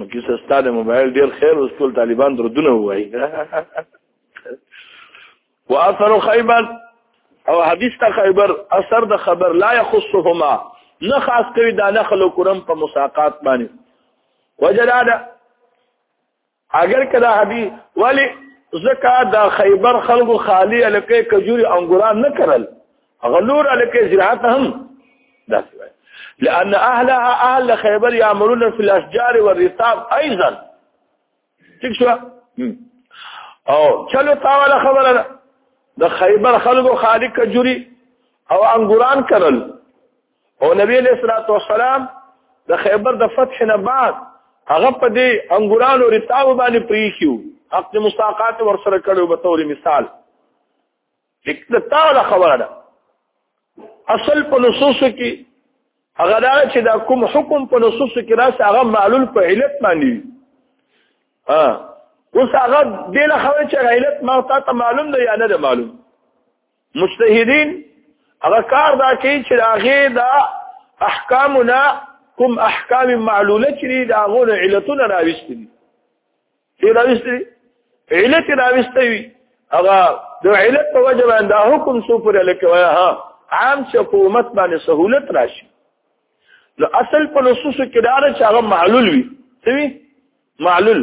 نو کې څه ستاره موبایل ډیر خیر اوس ټول طالبان دردونه وایي واثر خیبر او حدیث ته خیبر اثر د خبر لا يخصهما نه خاص کوي دا نخل او کرم په مساقات باندې وجلاله اگر کدا حدی ولی زکا دا خیبر خلق خالی الکه کجوري انګورا نه کرل غلور الکه زراعت هم دا سوای لان اهلها اهل خیبر يعملون في الاشجار والرطاب ايضا ٹھیک شو او چلو تاواله خبره ده د خیبر خلکو خالق کجوري او انګوران کرل او نبی علیہ الصلوۃ والسلام د خیبر د فتح نه بعد هغه په دې انګورانو رتاو باندې پریښیو حق مستاقات ور سره کړو به تور مثال لیکته تعالی خبره اصل په نصوص کې هغه دا چې دا کوم حکم په نصوص کې راځي هغه معلول په علت باندې ها اوس هغه دله خبره چې علت ما ته معلوم دی یا نه معلوم مجتهدین هغه کار دا کوي چې هغه دا احکامنا کوم احکام معلوله چې دا غوونه علتونه راوستي دي چې راوستي علت راوستي وي هغه د علت په وجه باندې حکم سو پر لکوي ها عام چې حکومت باندې سہولت راشي نو اصل په نصوص کې دا چې هغه معلول وي څه وي معلول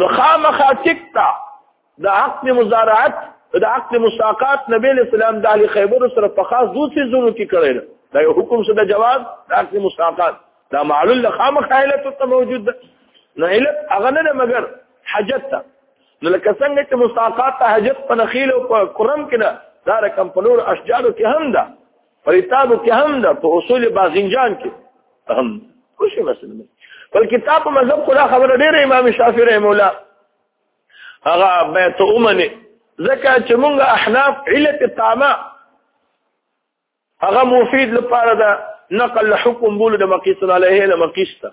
نو خامخا تکتا د عقد مزارعت د عقد مساقات نبی له سلام د علی خیبر سره په خاص دوسي زونو کې کړی دا یو حکم څه د جواز د عقد مساقات دا معلول خامخ علت ته موجود ده نو علت هغه نه مګر حاجت ته نو لکه څنګه چې مساقات ته حاجت په نخیل او په کرم کې نه دا رقم په نور اشجارو کې هم ده پر کتابو کې هم ده په اصول باغنجان کې هم خوشي مسله ده پر کتاب مذهب خدا خبره ډېر امام شافعي رحم الله هغه بیت اومنه ځکه چې موږ احناف علت الطعمه هغه مفید لپاره ده نقل حکم بول د مقیس علیه له مقیس ته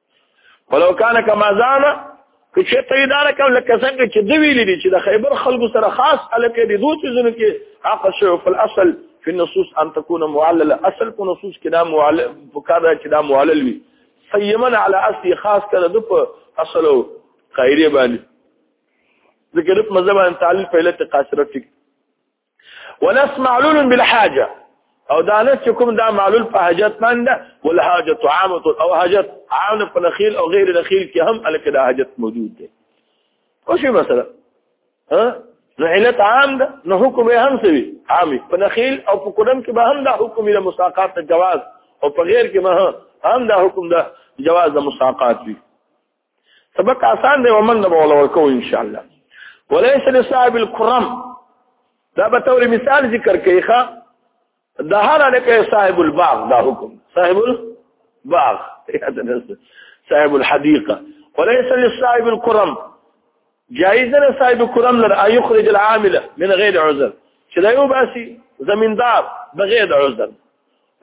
ولو کان کما زعم که چې ته دا رقم لکه څنګه چې دوی ویلي دي چې د خیبر خلکو سره خاص الکه دي دوی ځنه کې حق شو په اصل په نصوص ان تكون معلله اصل په نصوص کې دا معلل فقره چې دا معلل وي سیمن علی اصل خاص کړه د په اصل او قاعده باندې ذکر په مذهب ان تعلل په علت قاصره ټیک ولس معلول بالحاجه او دا نه چې کوم دا معلول په حاجت باندې ول حاجت عامه او حاجت عامه په نخیل او غیر نخیل کې هم الکه دا حاجت موجود دی او شی مثلا ها نو علت عام ده نو حکم هم سوي عامي په نخیل او په قدم کې به هم دا حکم له مساقات ته جواز او په غیر کې به هم دا حکم ده جواز د مساقات وي سبق آسان دی ومن به ولا ورکو ان شاء الله وليس لصاحب الكرم دا به تور مثال ذکر کوي ښا د هر لکه صاحب الباغ دا حکم صاحب الباغ صاحب الحديقه وليس لصاحب الكرم جائز نه صاحب الكرم لر يخرج العامله من غير عذر چې دا یو باسي زمیندار بغیر عذر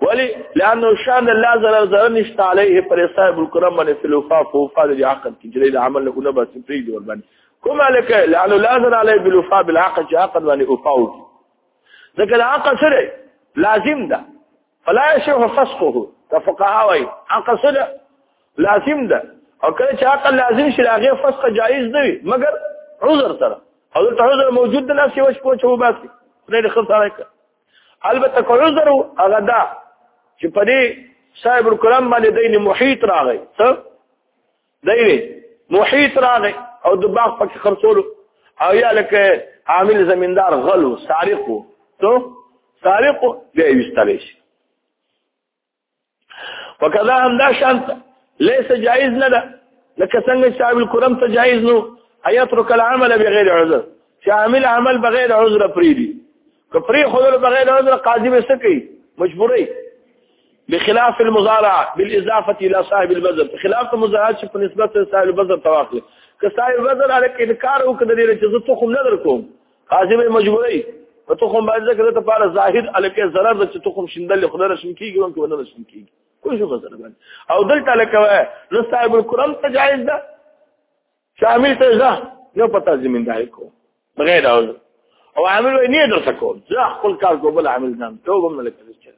ولی لانه شان الله زره زره نشته علیه پر صاحب الکرم باندې فلوفا فوفا د عقل کې جلیل عمل له نه بس پری دی ور باندې کوم الک لانه لا زره علی بلوفا بالعقل چې عقل باندې اوفاو ځکه د عقل سره لازم ده فلا يشوف فسقه تفقها وای عقل سره لازم ده او کله چې عقل لازم شي هغه فسق جایز نه وي مګر عذر سره او ته عذر موجود نه شي وش کوچو باسي نه خلص راکړه البته کو عذر هغه دا چې په دې صاحب الکرام باندې دین محیط راغی څه دین محیط راغی او د باغ پکې خرڅولو او یا لکه عامل زمیندار غلو سارقو ته سارقو دی وستلیش وکذا هم دا شانت ليس جائز نه ده لکه څنګه چې صاحب الکرم ته جائز نو ايترك العمل بغیر عذر چې عامل عمل بغیر عذر پریدي که پری خدل بغیر عذر قاضي به څه کوي مجبوري بخلاف المضارعه بالاضافه الى صاحب البذر خلاف المضارعه چې په نسبت صاحب البذر تواخل که صاحب البذر عليك انکار وکړي چې زه تخم نه درکوم قاضي به مجبوري په تخم باندې ذکر ته پاره ظاهر الکه ضرر د چې تخم شیندل خدای رسم کیږي او کنه رسم کیږي کوم شو غزر باندې او دلته لکه نو صاحب الکرام ته جایز ده شامل ته ځه نو پتا زمیندار کو بغیر او او عامل وي نه درته کو ځه خپل کار کو بل عامل ځم ته وګم نه لکه چې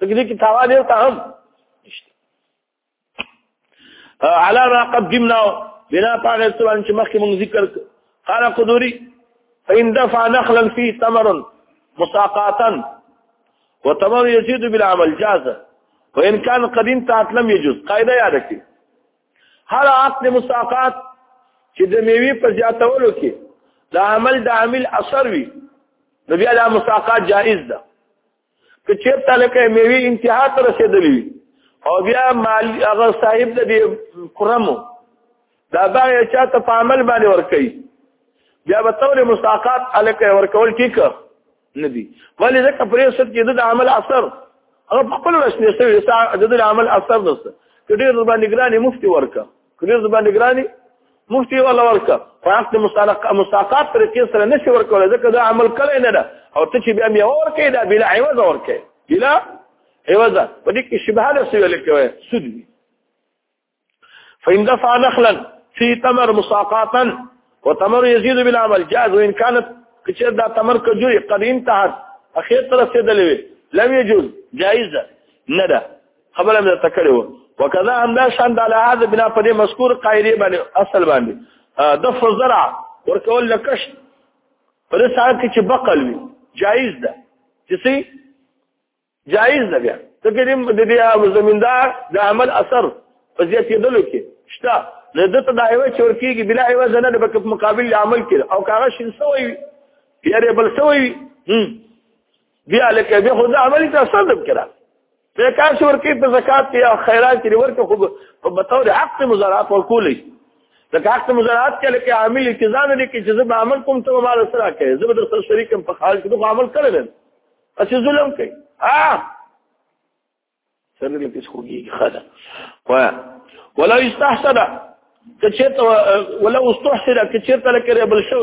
تګ دې کې تاوا دې ته هم على ما قدمنا بنا پاغه سبحان چې مخکې موږ ذکر قال قدوري فإن دفع نخلا فيه ثمر مساقاتا وتمر يزيد بالعمل جاز وإن كان قد انتهت لم يجوز قاعده یاد کړئ هر عقد مساقات چې د میوي په زیاتولو کې د عمل د عامل اثر وي نو بیا د مساقات جائز ده که چیرته لکه میوي انتها ته رسیدلی او بیا مال هغه صاحب د دې کرمو دا باغ چا ته په عمل باندې ورکي بیا به تور مساقات الکه ورکول ټیک نه دي ولې ځکه پرې ست کې د عمل اثر هغه خپل رسنی سره د عمل اثر نشته کډیر باندې ګرانې مفتي ورکه کلیز باندې ګرانی مفتی ولا ورکا فاقت مستحقات مستحقات پر کې سره نشي ورکول ځکه دا عمل کړی نه ده او ته چې بیا مې ورکې دا بلا عوض ورکې بلا عوض په دې کې شبهه له سوي لکوي سود دي فإن دفع نخلا في تمر مساقاتا وتمر يزيد بالعمل جاز وإن كانت كثير دا تمر كجوري قد انتهت أخير ترسيد لوي لم يجوز جائزة ندى خبره مې ته کړې و وکذا هم دا شان د لحاظ بنا په دې مذکور قاعده باندې اصل باندې د فزرع ورکول لکش په دې سال کې چې بقل وي جایز ده چې سي جایز ده بیا ته کې د دې زمیندار د عمل اثر په زیات کېدل کې شته نه دته دا ایو چور کېږي بلا ایو زنه د بکف مقابل عمل کړي او کاغه شین سوی یاره بل سوی بیا لکه به خدا عمل ته صدق کړه زکات ورکې په زکات یا خیرات کې ورکې خو په تور حق مزارات ورکولې لکه حق مزارات کې لکه عامل التزام دې کې چې زما عمل کوم ته مال سره کې زما در سره شریکم په خارج کې دوه عمل کړل اسی ظلم کوي اه سره لکه څه کوي خدا و ولا استحسد کچته ولا استحسد کچته لکه بل شو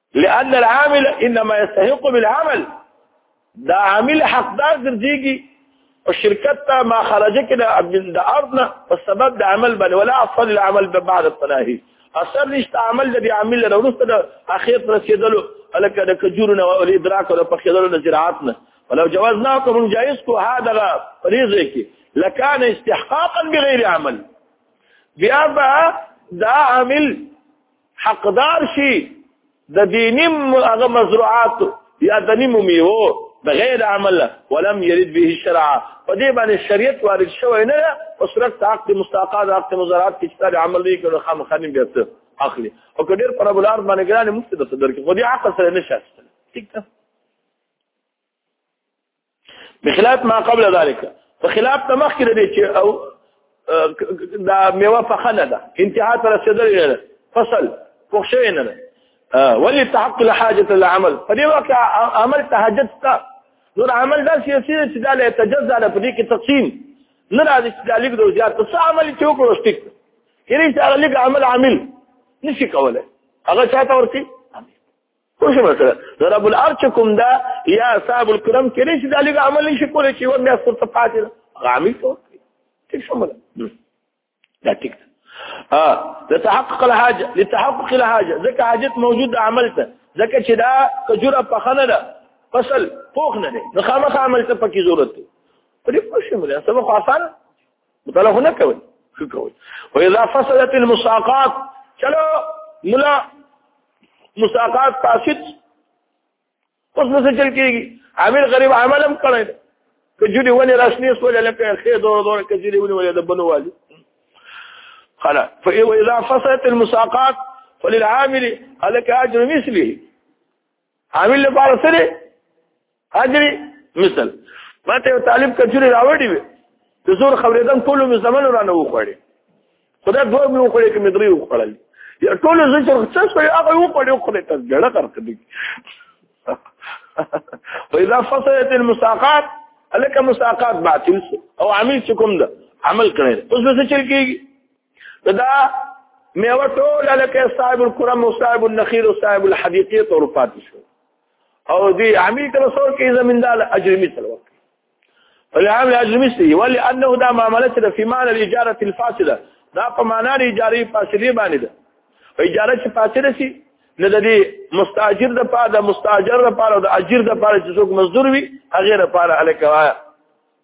لأن العامل انما يستحق بالعمل دا عامل حقدار ګرځيږي او شرکت ته ما خرج کړه من د ارضنا په سبب د عمل باندې ولا اصل العمل بعد التناهي اثر نشته عمل د عامل له ورسته د اخر رسیدلو الکه د کجورونه او ادراک او په خیدلو د زراعت نه ولو جوازنا کوم جائز کو هاذا فریضه کی لکان استحقاقا بغیر عمل بیا دا عامل حقدار شي د دیني هغه مزروعات یا د نیمو میوو د غیر عمل ولم يرد به الشرع په دې باندې شریعت وارد شوی نه او صرف حق مستقاد حق مزارات کې چې عمل نه کړو خام خانم بیرته اخلي او کډیر پر بلار باندې ګرانه مفت د صدر کې خو دې عقل سره نشاسته ٹھیک ده بخلاف ما قبل ذلك فخلاف تمخ کې دي چې او دا میوه فخنه ده انتها تر رسیدل نه فصل فخشوي نه ولي تحقق لحاجه العمل فدي وقت عمل تهجد تا نور عمل دا سیاسي چې دا له تجزا له پدې کې تقسیم نه راځي چې دا لیک د زیات څه عمل چې وکړو ستیک کله چې هغه لیک عمل عامل نشي کولای هغه چاته ورته پوه شو مثلا د رب العرش کوم دا یا اصحاب الکرام کې نشي دا لږ عمل نشي کولی چې و بیا څه پاتې ده عامل ته ټیک شو مله دا ټیک ها لتحقق الحاجه لتحقق الحاجه ځکه حاجت موجود عمل ته ځکه چې دا کجوره پخنه ده فصل پوخ نه دی نو خامخ عمل ته پکې ضرورت دی پرې پوه شو مله سبا خو آسانه مطالعه خو نه کوي څه کوي و اذا فصلت المساقات چلو ملا مساقات فاسد اوس نو څه چل کیږي عامل غریب عملم کړی که جوړي ونی راشنی سول لکه خې دور دور که جوړي ونی ولې د بنو والي خلا فإذا إذا فصلت المساقات فللعامل هلك أجر مثله حامل لپاره سره اجر مثل ماته یو طالب کچوري راوړی وي د زور خبرېدم ټول مې زمن را نه وخړي خدای دوه مې وخړي کې مې درې وخړل یا ټول زه چې څه شوی هغه وخړي وخړي ته ګړه کړ کړی واذا فصلت المساقات الک مساقات باطل او عمل کوم ده عمل کړي اوس به څه چل کیږي دا میوه ټول لکه صاحب الکرم او صاحب النخیل او صاحب الحدیقه تور پاتې شو او دی عمی تر څور کې زمیندار اجرمی تر وکړي العام الاجرمی سي ولي انه دا معاملې تر په معنی الاجاره الفاسده دا په معنی الاجاره فاسده باندې ده اجاره چې فاسده سي نه د دې مستاجر د پاره د مستاجر د پاره او د اجیر د پاره چې څوک مزدور وي هغه د پاره الکوایا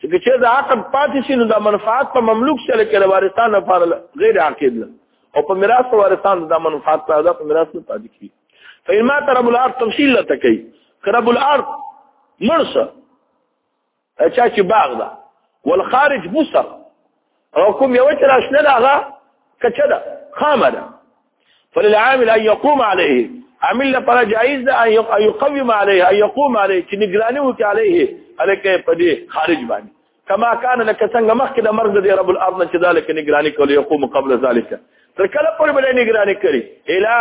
چې چې دا عقد پاتې شي نو دا منفعت په مملوک شل کې د وارثان لپاره غیر عاقد ده او په میراث وارثان دا منفعت ته دا په میراث نه پاتې کیږي فإن مات رب الأرض تفصيل لته کوي رب الأرض مرسه چا چې باغ ده والخارج بصر او کوم یو چې راشنه ده هغه کچه ده خامه ده فللعامل ان يقوم عليه عامل لپاره جایز ده ان يقوم عليه ان يقوم عليه چې نگراني وکړي عليه الکه په دې خارج باندې کما کان لکه څنګه مخکې د مرګ د رب الارض چې ذلک نگراني کوي يقوم قبل ذلك تر کله پورې به نگراني کوي الا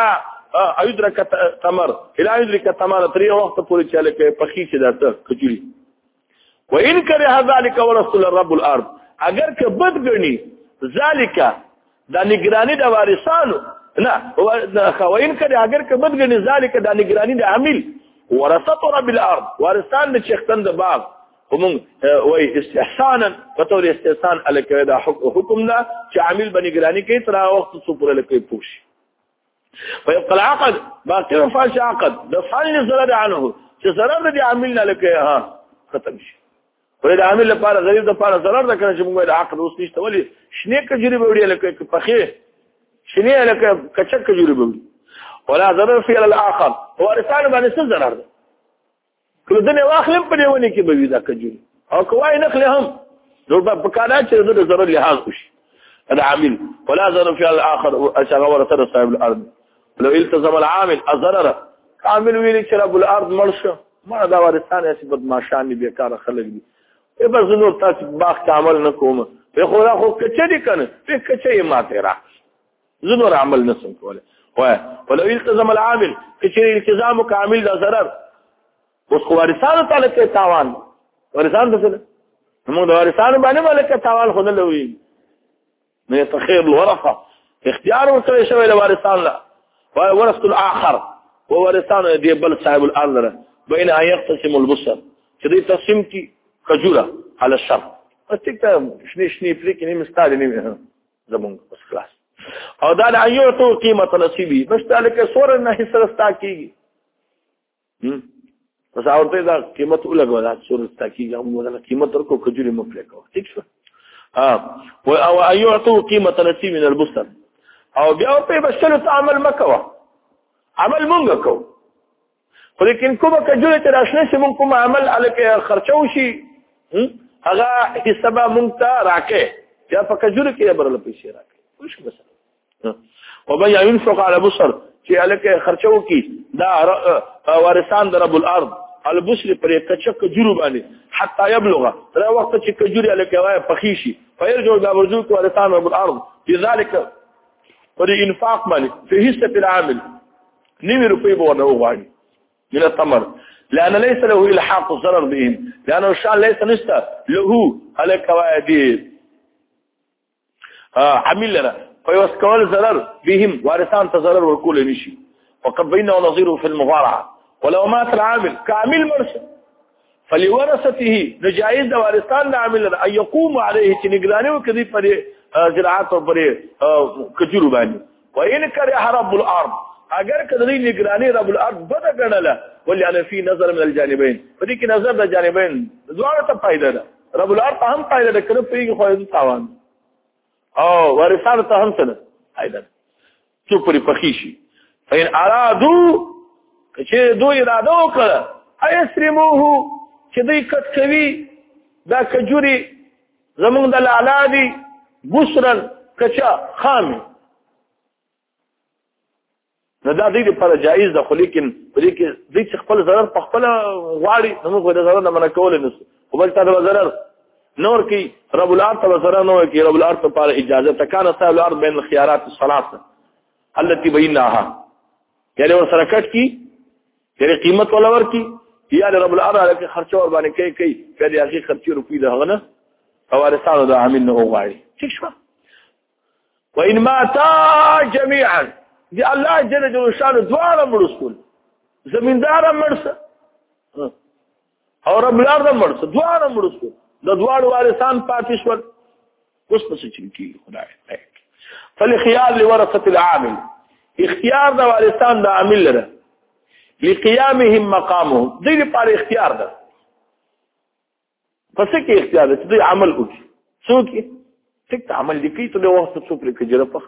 ايدرک تمر الا ايدرک تمر تر یو وخت پورې چې لکه پخې چې دته کجوري و ان کرے ذالک ورسول رب الارض اگر که بد غنی ذالک دا نگرانی دا وارثانو نه و ان کرے اگر که بد غنی ذالک دا نگرانی دا عامل ورثت رب الارض وارثان د شیختن د باغ هم وای استحسانا کتور استحسان الکوي دا حکم دا چې عامل بنګرانی کوي تر وخت څو پر لکه پوښي فيبقى العقد باقي فاش عقد د فعل سره عنه چې سره د عامل نه لکه ها ختم شي خو د عامل لپاره غریب د لپاره ضرر ده کنه چې موږ د عقد اوس نشته ولی شنه کجری به وړي لکه پخې شنه لکه کچک کجری به وړي ولا ضرر فی الاخر هو رساله باندې څه ضرر ده کله دنه واخلم په دیونه کې به وي دا کجوري او کوای نخل هم نو په کانا چې د ضرر لحاظ وشي العامل ولا ضرر في الاخر اشغل ورثه صاحب الارض لو التزم العامل اضرر عامل ویل چې رب الارض مرشه ما دا ورثان یې بدمعشان دي بیکاره خلک دي ای بس نور تاسو باغ ته عمل نه کوم په خو را خو کچې دي کنه په کچې یې ماته را زنور عمل نسم کوله وای ولو التزم العامل کچری التزام کامل دا ضرر اوس خو وارثانو تعالی کې تاوان وارثان ته څه موږ د وارثانو باندې ملک تاوان خو نه لوي نه تخير الورثه اختيار ورته شوی له وارثان لا وای ورثه الاخر وورثان دی بل صاحب الارض له بین ان يقتسم البصر چې دې تقسیم کی کجوره على الشر استکته شنی شنی پلیک نیمه ستاره نیمه زمونږ بس خلاص او دا د ایوتو قیمت نصیبی بس تلک سور نه حصہ ستا کیږي بس اورته دا قیمت ولګو دا سور ستا کیږي هم دا قیمت ورکو کجوري مو پلي کو ٹھیک شو ها او ایوتو قیمت نصیب من البستر او بیا په بشلو عمل مکوا عمل مونږ کوو خو لیکن کومه کجوله چې راشنه شي مونږ کوم عمل الکه خرچو شي هغه حصہ به مونږ ته راکې یا په کجوله کې برل پیسې راکې خوش مثلا او بیا ينفق على بصر چې الکه خرچو کی دا وارثان در رب الارض البصر پر کچه کجوره باندې حتا يبلغ تر وخت چې کجوره الکه وای پخې شي فيرجو دا ورجو کو وارثان رب الارض بذلك پر انفاق باندې په حصہ پر عامل نیوی روپی به ورنه من الثمر لأن ليس له الحاق الزرر بهم لأنه الشعر ليس نستا له على كوادير عميل لنا فيوسكوال الزرر بهم وارثان تضرر وكل نشي وقد بينه نظيره في المضارعة ولو مات العامل كعميل مرسل فلورثته نجایز د وارثان د عامل ان يقوم عليه چې نگراني وکړي پر زراعت او پر کجورو باندې وان کره رب الارض اگر کدی نگراني رب الارض بد غنله ولي على في نظر من الجانبين فدي کې نظر د جانبين دواړه ته فائدہ ده رب الارض هم فائدہ ده کړو پیږي خو تاوان او وارثان ته هم څه ده فائدہ څوک پرې پخی شي فین ارادو چې دوی اراده وکړه ایسرموه چې دوی کټ کوي دا کجوري زمونږ د لالا دي بسرن کچا خامي نو دا دوی لپاره جایز ده خو لیکن په دې کې دوی چې خپل ضرر په خپل غواړي نو موږ د ضرر نه منع کول نه خو بل تا د ضرر نور کی رب الارض ته سره نو کی رب الارض ته پر اجازه تکانه صاحب الارض بین الخيارات الثلاثه التي بينها یعنی ور سره کټ کی یعنی قیمت ولا ور کی یا رب الارض علیه خرچ ور باندې کوي کوي کړي هغه خرچ روپی ده غنه او ارسال ده عامل نه وغواړي ٹھیک شو وان ما تا جميعا دی الله جل جلاله شان دوار مرسول زمیندار مرسه او رب لار د مړ څه دوه مړ څه د دوه وارثان پاتې شو اوس په څه کې خدای فلخيار لورثه العامل اختیار د وارثان د عامل لره لقيامهم مقامهم دې لپاره اختیار ده پس کې اختیار ده چې عمل وکړي څوک څوک عمل دې کوي ته د وخت څوک لري چې جره پخښ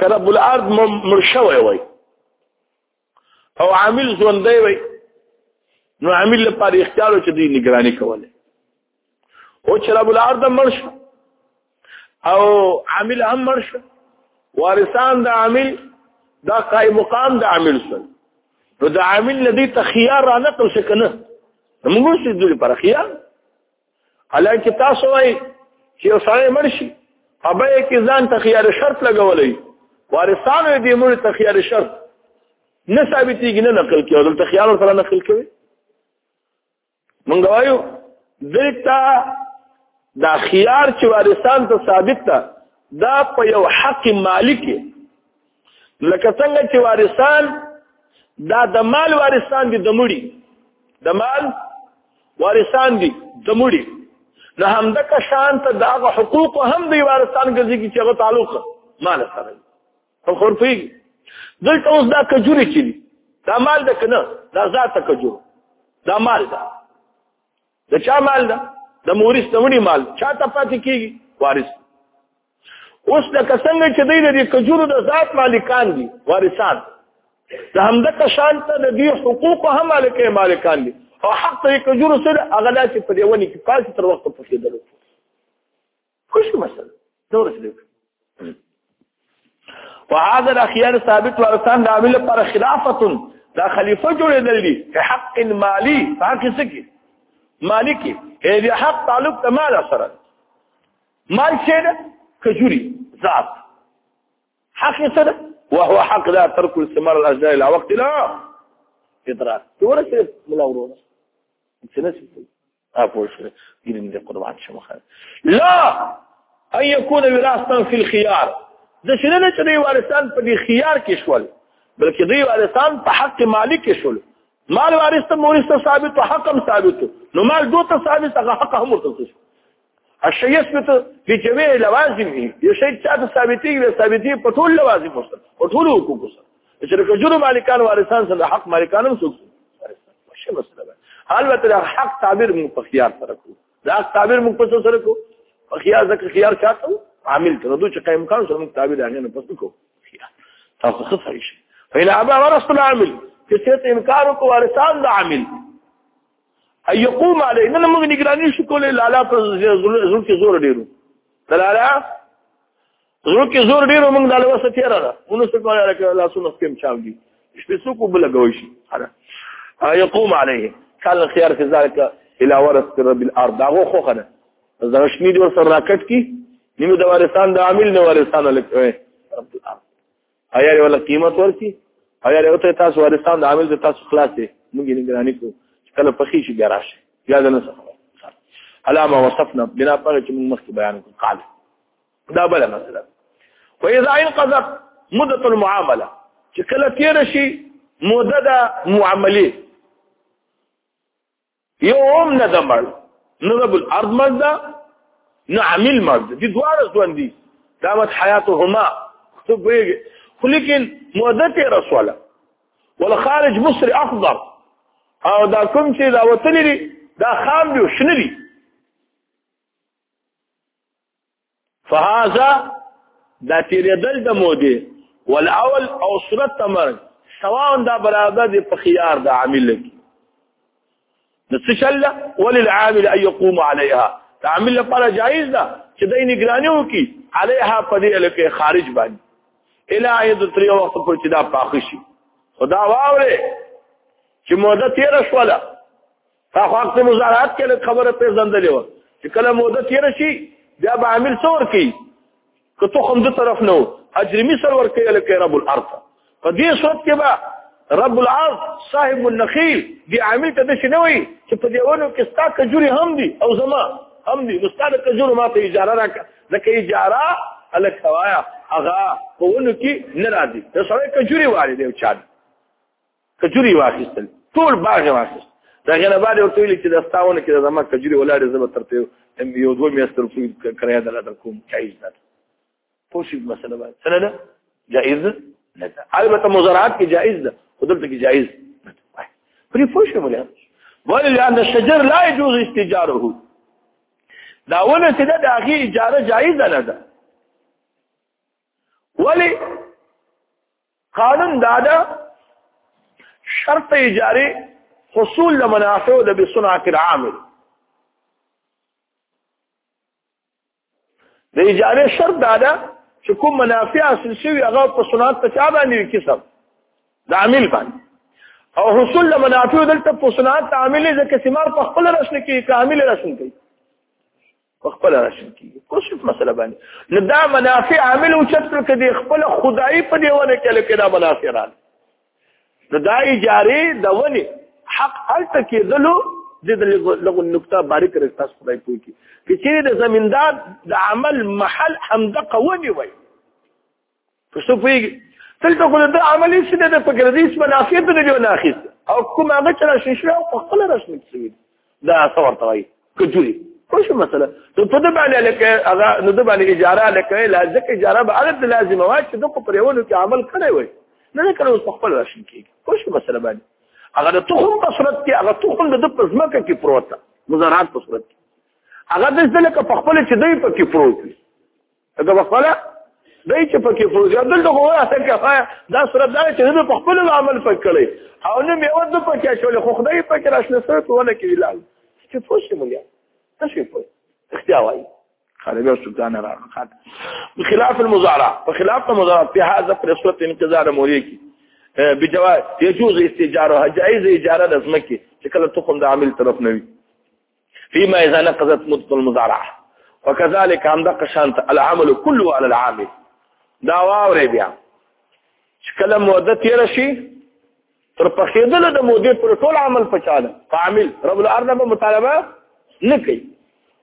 که رب الارض مړ شوی وای او عامل ژوندی وای نو عامل لپاره اختیار چې دی نگرانی کوله او چې رب الارض مړ شو او عامل هم مړ شو وارثان د عامل دا قائم مقام د عامل شو نو د عامل لدی تخیار را نقل شکنه موږ څه دې پر خیار حالانکه تاسو وایي چې یو سړی مړ شي ابه یې کې ځان ته خيار شرط لګولې وارثانو دې مړ ته خيار شرط نه ثابتېږي نه نقل کیږي دلته خيار سره نقل کوي مونږ وایو دلته دا خيار چې وارثان ته ثابت ده دا په یو حق مالک لکه څنګه چې وارثان دا د مال وارثان دي د مړي د مال وارثان دي د مړي نه هم د کشان ته د هغه حقوق هم دی وارثان ګرځي چې هغه تعلق مال سره دی په خورفي دلته اوس دا کجوري چي دا مال ده کنه دا ذات کجور دا مال ده د چا مال ده د مورث تمړي مال چا ته پاتې کیږي وارث اوس لکه څنګه چې دوی د دې کجورو د ذات مالکان دي وارثان د همدغه شان ته د دې حقوق هم مالکه مالکان دي او حق ته کجورو سره هغه داسې په دې ونی کې پاتې تر وخت پورې درو خوش مثلا دور سره وهذا الاخيار ثابت وارثان د عامل پر خلافه دا خلیفہ جوړېدل دي حق مالی حق سکی مالکی اې دې حق تعلق ته مال سره مال څه ده کجوري ذات حق څه ده وهو حق لا ترك الثمار الاشجار الى وقت لا ادراك تورث ملا وروره انت نسيت ابو شو قلنا من قربان شو مخالف لا ان يكون وراثا في الخيار ده شنو نه چې وارثان په خيار کې شول بلکې دوی وارثان په حق مالک کې شول مال وارث ته مورث ته ثابت او حق هم ثابت نو مال دوه ته ثابت هغه حق هم ورته شو الشيء يثبت في جميع لوازمه یو شی چې د ثابتي وي ثابتي په ټول لوازم سره په ټول حقوق سره چې کجور مالکان وارثان سره حق مالکان هم څوک شي مسله البته د حق تعبیر موږ په خيار سره کو دا تعبیر موږ په سره کو په خيار ځکه خيار چاته عامل تر دوی چې قائم کان سره موږ تعبیر هغه نه پس کو تاسو څه فرق شي فإن أبى ورث العامل چې څه انکار وکړ وارثان د عامل اي يقوم عليه نن موږ نگراني شو کولای لالا په زړه کې زور ډیرو لالا زړه کې زور ډیرو موږ لالا وسه تیر را مونږ څه کوي لکه لاسونه کوم چاو دي شپې څوک وبلګوي شي اي يقوم عليه كان الخيار في ذلك الى ورث رب الارض هغه خو خنه زغشمي دي ور سره راکټ کی نیمه د وارثان د عامل نه وارثان لکه رب الارض ایا یو له قیمت ورسی ایا یو ته تاسو ورستان د عامل ته تاسو خلاص دي موږ یې نگرانی کو کله پخې شي بیا راشي بیا د نسخ علامه وصفنا بنا پغه چې موږ مخکې بیان کړ قال دا بل مسله واذا انقضت مده المعامله چې کله تیر شي مده د معاملې یو هم نه د مړ نه رب الارض مړ ده نه عامل مړ ده دي دواړه ژوند دي دامت حیاتهما خو بيږي خو لیکن مودت رسوله ولا خارج مصر اخضر او دا کوم چې دا وتلې دا خام دي شنه دي فهذا دا تیرېدل د مودې والاول او صورت تمر سواء دا برابر دی په خيار د عامل کې نتشل وللعامل ان يقوم عليها تعامل لپاره جایز ده چې د نگرانی وکي عليها پدې لکه خارج باندې الا ايد تر یو وخت پر چې دا پاخشي خدا واوره چې موده تیر شوله تا خو حق مزارات کې لږ خبره په ځندلې و چې کله موده تیر شي بیا به عامل څور کوي که تو خم د طرف نه اجرمی سر ور کوي لکه رب الارض په دې صورت کې به رب الارض صاحب النخيل دی عامل ته د شنوي چې په دې ونه کې ستا کجوري هم دي او زما هم دي استاد کجورو ما ته اجاره راکړه ځکه اجاره الکوایا هغه په ونه کې نه راځي د سره کجوري والي دی چا کجوري واخیستل ټول باغ واخیست دا غنه بعد ورته ویل چې دا ستاونه کې زما کجوري ولاړې زما ترته یو دوه میاشتې پورې کرایه دلا در کوم جایز ده پوښي مسله باندې سره ده جایز نه ده البته مزارعات کې جایز ده خودلته کې جایز نه ده پرې پوښي مولا ولې لأن الشجر لا يجوز استجاره دا ونه چې دا د هغې اجاره جایزه نه ده ولې قانون دا ده شرط اجاره حصول د منافع او د بصنعت العامل د اجاره شرط دا ده چې کوم منافع حاصل شوی هغه په صنعت ته چا باندې کسب د عامل باندې او حصول د منافع دلته په صنعت عامل ځکه سمار په خپل رسن کې کامل رسن کوي په خپل راشن کیږي په شرک مسله باندې نو دا منافع عامل او چتر کې د خپل خدای په دیونه کې لکه دا منافع رال نو دا اجاره د ونی حق الت کې دلو د لغو نقطه باریک رک تاسو خدای پوي کې چې د زمیندار د عمل محل همدغه ونی وای پښتو پوهیږي دلته خو د عملي څه د فکر دې څه منافیت نه دی وناخیست او کوم هغه چې راشي شو او خپل راشي شوی دا څه ورته وایي کجوري خو شو مثلا ته په دې باندې لکه هغه نو د باندې اجاره لکه لازم اجاره به هغه لازم وای چې دغه پر یوه کې عمل کړی وای نه نه کړو خپل راشي کیږي خو شو مثلا باندې هغه د تخم په صورت کې هغه تخم د په ځمکه کې پروت مزارات په صورت کې هغه د ځلکه په خپل چې دی په کې پروت دا وقاله دای چې پکې فوزي عبد الله هو اته کفایا دا سره دا چې د خپل عمل پک کړي او نه میو د پکې شول خو خدای پکې راشنه سره ونه کې لال چې فوزي مونږه تشریف وي اختیار وایي خارج سلطان را خان بخلاف المزارع بخلاف المزارع في هذا في صورت انتظار موريكي بجواز يجوز استجاره جائز اجاره د زمکه چې کله تخم د عامل طرف نه وي فيما إذا نقضت مدة المزارعة وكذلك هم دقه شانت العمل كله على العامل دا واوري بیا چې کله موده تیر شي تر پخېدل د مودې پر ټول عمل پچاله فعمل رب الارض به مطالبه نه کوي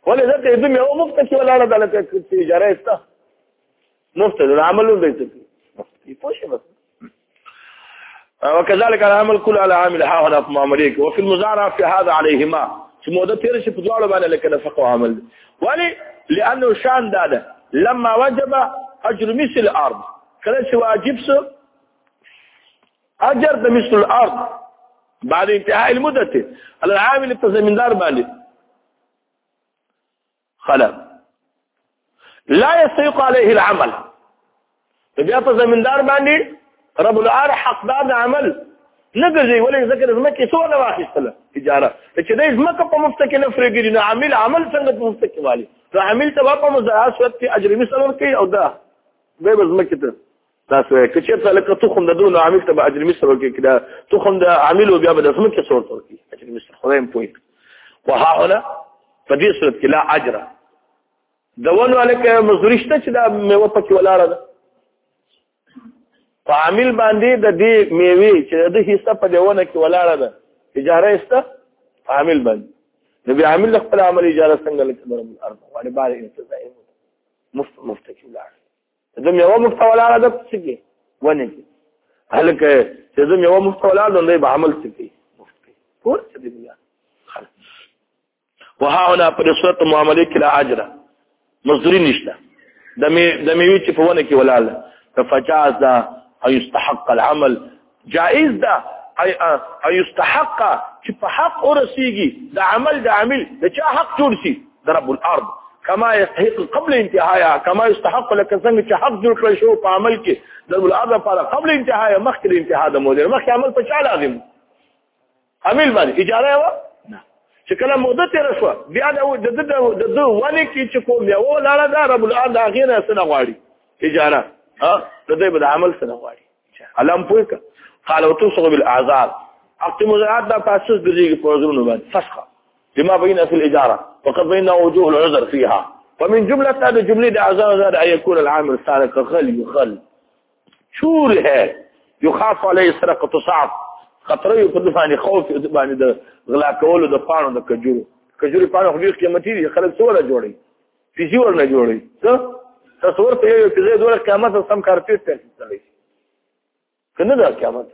ولې ځکه دې مې او مفت کې ولاړه دلته تجارت مفتد العمل ليس فيه پوه شئ بس وكذلك العمل كل على عامل ها هنا في معامليك وفي المزارع في هذا عليهما چې موده تیر شي په دواړو باندې لکه نفقه او عمل ولی لانه شان دا ده لما وجب اجر مثل الارض کله چې واجب سو اجر د مثل الارض بعد انتهاء المدته على العامل التزمندار باندې خلا لا يسيق عليه العمل بیا په زمیندار باندې رب العال حقدار د عمل نه ګرځي ولې ذکر زمکه څو نه واخیستله تجاره چې د زمکه په مفت کې نه فرګري نه عامل عمل څنګه په مفت کې والي نو عامل ته په مزاحات صورت کې اجر مثال ورکړي او دا به زمکه ته تاسو که چېرته لکه تخم د دونو عامل ته به اجر مصر ورکړي که د تخم د عامل بیا به د ځمکې څه ورته ورکړي اجر مصر خدای هم پوهېږي وها هنا په دې صورت کې لا اجر د ونو هلکه مزدوري شته چې دا میوه پکې ولاړه ده په عامل باندې د دې میوې چې د حصه په دې ونه کې ولاړه ده اجاره شته په عامل باندې نو بیا عامل خپل عمل اجاره څنګه لکه مرم الارض وعلى بعض انتظائم مفت مفت کې ولاړه د میوه مفته ولاړه ده څه کې ونه کې هلکه چې د میوه مفته ولاړه ده نو به عمل څه کې پور څه دی بیا وها هنا پر صورت معاملې کې لا اجر مزدوري نشته د می د میوه چې په ونه کې ولاړه فجاز ده او يستحق العمل جائز ده او یستحق چې په حق ورسیږي د عمل د عامل د چا حق جوړ شي د رب الارض کما یستحق قبل انتهایا کما یستحق لکه څنګه چې حق جوړ کړی شو په عمل کې د رب الارض لپاره قبل انتهایا مخکې انتها د مودې مخکې عمل په چا لازم امیل باندې اجاره و چې کله موده تیر شو بیا د د د د ونې کې چې کوم یو لاړه دا رب العالمین دا غیر سره غواړي اجاره ها د دې بد عمل سره غواړي علم پوي کا قال وتصغ بالاعذار اقتم العاد دا پاسس ګرځي په زرونو باندې فسخه لما بين في الاجاره وقد بين وجوه العذر فيها ومن جمله هذه جمله الاعذار ان يكون العامل سالك خل يخل شور ہے یو خاص علی سرقت صعب خطر یو په باندې خوف باندې د غلا کولو د پانو د کجورو کجوري پانو خو ډیر قیمتي دي خلک څوره جوړي پیسي ورنه جوړي څه تصور ته یو چې دوه قیامت سم کارپیټ ته تللی کنه دا قیامت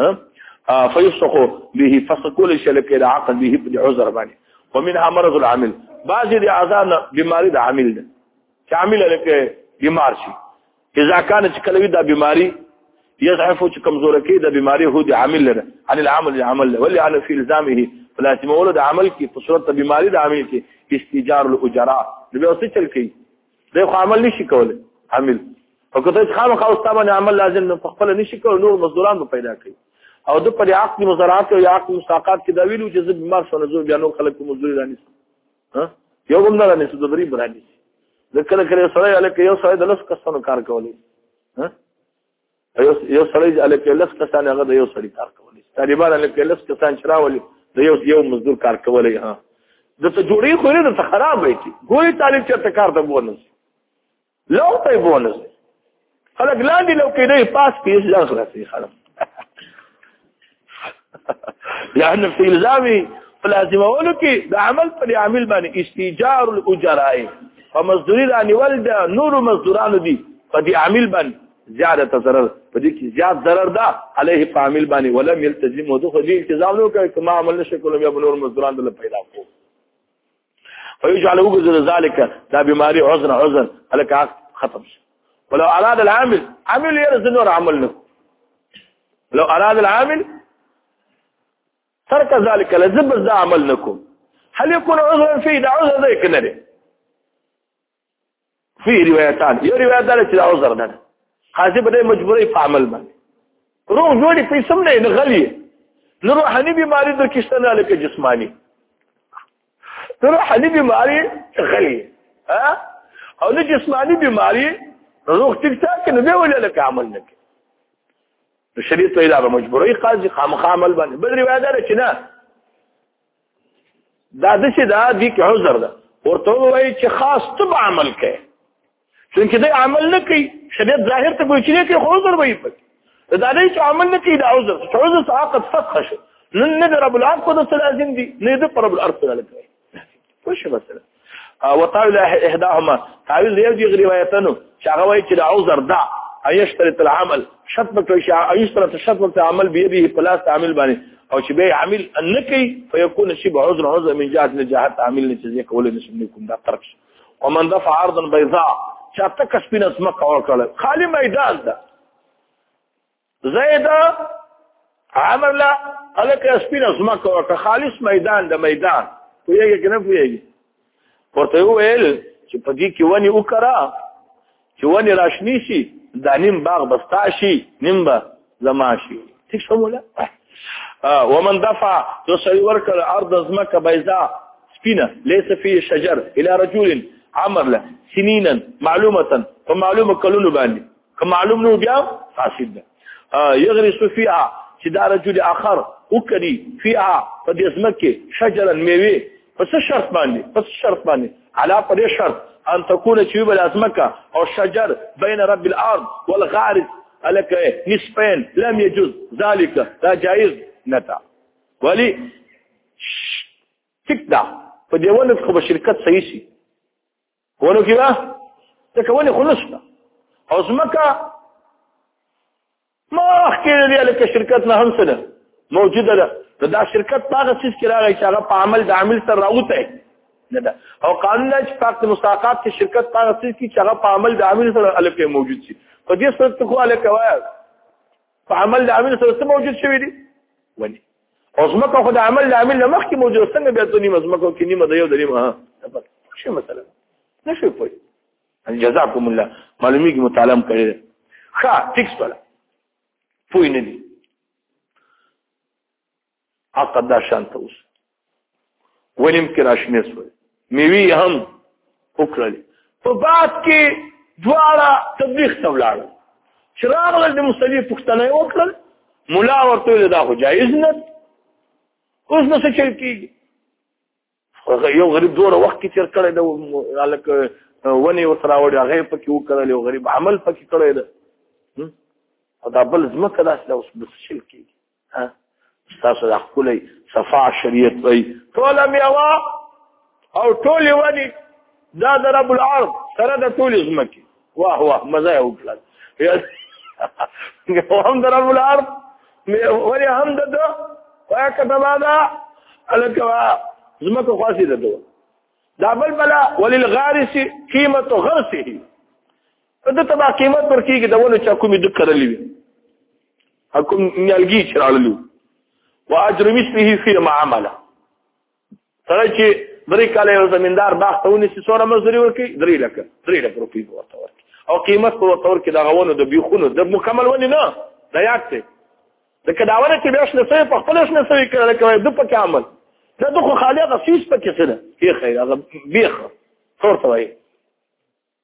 ها فيفسق به فسق كل شيء لك الى عقل به بعذر باندې ومنها مرض العامل بعض دي اعضاء بيماري د عامل ده چې عامل لك بیمار شي اذا كان چې کلوي دا بیماری يضعف چې کمزور کی دا بیماری هو دي عامل لره عن العمل العمل ولي على في الزامه فلازم ولد عمل کی په صورت بیماری د عامل کی استجار الاجراء نو اوسې چل کی دی خو عمل نشي کولی عامل او که ته چې خامخا اوس تا باندې عمل لازم نه په خپله نشي کولی نور مزدوران به پیدا کوي او د په عقد مزارعات او عقد مستاقات کې دا ویلو چې زه بیمار شو نه زه بیا نور خلک مزدوري رانیسم یو هم نه رانیسم د غریب رانیسم د کله کله سره الکه یو سره د لس کسانو کار کولی یو یو سړی چې الک لس کسان هغه د یو سړی کار کولی طالبان الک لس کسان چې راولي د یو یو مزدور کار کولی ها د ته جوړې خو نه ته خراب وي کی ګوري طالب چې ته کار ته بونس لو ته بونس خلک لاندې لو کې نه پاس پیس ځان خلاصي خلک لأن في الزام فلازمولو کې د عمل پر عامل باندې استیجار الاجراء فمزدوری د نیول د نور مزدورانو دي په دې عامل باندې زیاده ضرر په دې کې زیات ضرر ده عليه په عامل باندې ولا ملتزم ودو خو دې التزام نو کوي کما عمل نشي کولم یا نور مزدوران دل پیدا کو فيجعل وجز ذلك دا بیماری عذر عذر الک ختم شي ولو اراد العامل عمل يرزن ور عمل نه لو اراد العامل ترك ذلك لزب ذا عمل نكم هل يكون عذرا فيه ده عذر ذيك نري فی روایتان یو روایت دا چې دا عذر ده قاضي به مجبورې په عمل باندې روح جوړي په سم نه غلي نو روحاني بیماری د کشته نه لکه جسمانی روحاني بیماری غلي ها او نه جسمانی بیماری روح ټیک ټاک نه دی ولې لکه عمل نه کوي نو شریعت ته دا مجبورې قاضي خامخامل باندې بل روایت ده چې نه دا د څه دا د کې عذر ده ورته وایي چې خاص تب عمل کوي څنګه دا عمل نه کوي شریعت ظاهر ته کوئی چې کې خو عذر وایي دا نه چې عمل نه کوي دا عذر څه عذر ساقط فسخ شو نن نه رب العالمین کو د لازم دي نه د رب العالمین سره کوي خوش مثلا وتاويل احداهما تاويل یو دی روایتونو چې هغه وایي چې د عذر دا ايشترط العمل شرط په شي ايشترط شرط په عمل به به پلاس عامل باندې او چې به عامل ان کوي فيكون شي به عذر عذر من جهه نه جهه عامل نه چې کول نه شي کوم دا ترک ومن دفع عرضا بيضاء چاته کسبینه سمکه ورکړل خالی میدان ده زید عمر لا الک اسپین اسما کو ته خالص میدان د میدان پویږي کنه پویږي ورته ویل چې په دې کې ونی وکړه چې ونی راشنی شي دا نیم باغ بستا شي نیم به زما شي څه شموله ومن دفع تصوي ورک الارض زمکه بيضاء سپینه ليس فيه شجر الى رجل عمر له سنينا معلومه فمعلومه كلون باندې که معلوم نو بیا فاسد ده یغرس فيها چې دا رجل اخر وکړي فيها په دې ځمکه شجرا میوه پس شرط باندې پس شرط باندې علا پر شرط ان تكون چې بل ازمکه او شجر بین رب الارض والغارس الک نسبین لم يجوز ذلك دا جائز نتا ولی تک دا په دیوانه خو شرکت صحیح شي ونو کې ده ته کولې خلصته او زمکه مخ کې دی لکه شرکت نه هم سره موجوده ده دا شرکت هغه څه کې راغی چې هغه په عمل د عامل سره راوته نه ده او قانون د پاک مستحقات کې شرکت هغه څه کې چې هغه په عمل د عامل سره الف موجود شي په دې صورت کې خو الکوایا په عمل د عامل سره څه موجود شوی دی ونی او زمکه خو د عمل له عمل مخکې موجود څنګه بیا ته نیمه زمکه کې نیمه د یو د نیمه ها شي مثلا نشي پوي ان جزاكم الله معلومیږي مطالعه کړی ښه ټیکس ولا پوي نه دي عقد دا شان ته اوس ونیم کې راشنه سو میوي هم وکړل په بعد کې دواړه تبلیغ ته ولاړل چې راغلل د مصلی پښتنه وکړل مولا ورته دا خو جایز نه اوس نو څه چل کیږي یو غریب دوره وخت کې چر کړی دا الک ونی وسره وړي هغه پکې وکړل یو غریب عمل پکې کړی دا دا بل زمکه داس له اوس بس شل کیږي تاسو د خپل صفا شریعت وي ټول میوا او ټول ونی دا د رب العرض سره د ټول زمکی واه واه مزه وکړه هم د رب العرض ولی هم د دو وای کتبا دا الکوا زمکه خاصی د دو دا بل بلا وللغارس قیمه غرسه په دې تبع قیمت ورکیږي د ونه چا کومې د کړلې وي حکم نیالګي چې راړلو واجر مثله فی ما عمل سره چې درې کاله یو زمیندار باغ ته ونی چې څوره مزدوري ورکي درې لکه درې لکه روپۍ ورته ورکي او قیمت په ورته ورکي د غوونو د بیخونو د مکمل ونی نه دا یاد ته د کداونه چې بیا شنه سوی په خپل شنه سوی کړل کوي د پکې عمل دا دغه خالي غفیس پکې سره هي خیر هغه بیخ څورته وایي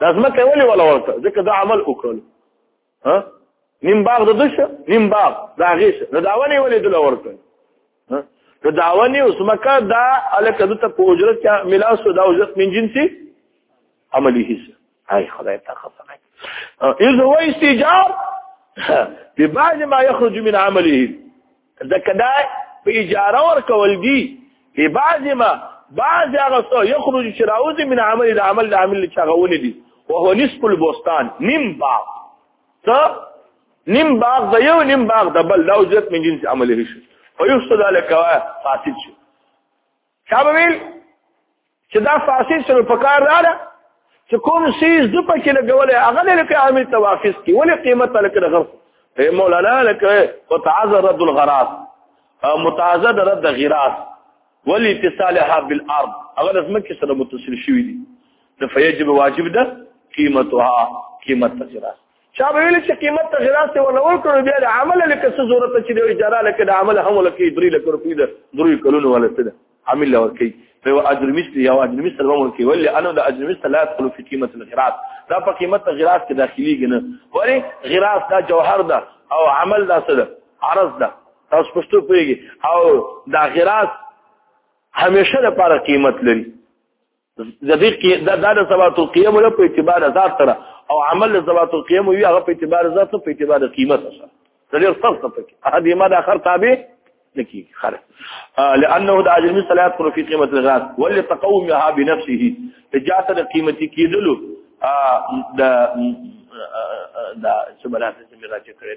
دا ځمکه ولې ولا ورته ځکه دا عمل وکړ ها نیم باغ د دشه نیم باغ دا غیشه نو دا ونی ولې دل ورته ها نو دا ونی اوس مکه دا الکه د ته په اجرت کې ملاس دا اجرت من جنسي عملی هیڅ هاي خدای ته خفنه اذ هو استجار ببعض ما يخرج من عمله ځکه دا په اجاره ورکول دي په بعضې ما بعض هغه څه یخرج چې راوځي من عمل د عمل د عامل چې هغه ونې دي وهو نصف البستان نیم باغ څه نیم باغ د یو نیم باغ د بل دا اجرت من جنس عمله شي فیفسد علی کوا فاسد شي چا به ویل چې دا فاسد سره په کار رااله چې کوم سیز د پکې لګولې هغه لکه عامل توافیس کی ولې قیمت لکه غرض اے مولانا لکه متعذر رد الغراس متعذر رد غراس ولی اتصالها بالارض هغه لازم کې سره متصل شوی دي د فیجب واجب ده قیمتها قیمت تجرا چا به ویل چې قیمت ته غلاس ته ونه ورکړو بیا د عمل لکه څه ضرورت چې د اجاره لکه د عمل هم لکه درې لکه روپۍ ده درې کلونو ولا څه ده عامل لور کوي یو اجر مثل یو اجر مثل به ورکوي ولی انا د اجر مثل لا يدخل في قيمه الغراس دا په قیمت غراس کې داخليږي نه ولی غراس دا جوهر ده او عمل دا څه ده عرض ده تاسو پښتو پیږي او دا غراس همیشه لپاره قیمت لري ذبیق کې دا د ثبات القيم له په اعتبار ذات سره او عمل له ثبات القيم وي هغه په اعتبار ذات په اعتبار قیمت سره ډېر فرق پکې هدي ما د اخر تابع نکی خره لانه د اجر من صلات پر فی قیمت الغاز ول تقوم یها بنفسه تجات د قیمت کیدلو د د سبحانه چې میراث کړی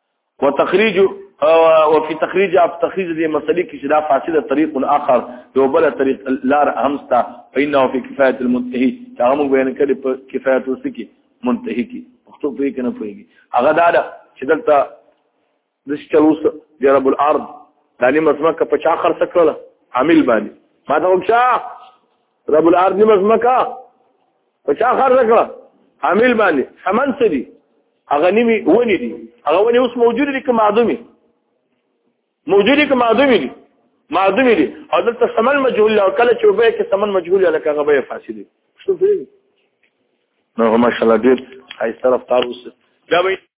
وتخريج او فی تخریج اف تخریج دې مسلې کې چې دا فاسد طریق الاخر یو بل طریق لار همستا فإنه فی کفایت المنتهی دا موږ بیان کړي په کفایت وسکی منتهی کې پښتو په کې نه پويږي هغه دا ده چې دلته د شتوس د رب الارض تعلیم اسمه که په چا خرڅ کړل عامل باندې ما ته وکړه رب الارض نیمه ځمکه په چا خرج کړه حامل باندې حمل څه دي هغه نیمه ونی دي هغه ونی اوس موجود دي که معدومي موجود دي که معدومي دي معدومي دي او دلته سمن مجهول او کله چې وبې کې سمن مجهول لکه هغه به فاسدي شو فهم نو ماشاءالله ډیر هاي طرف تاسو دا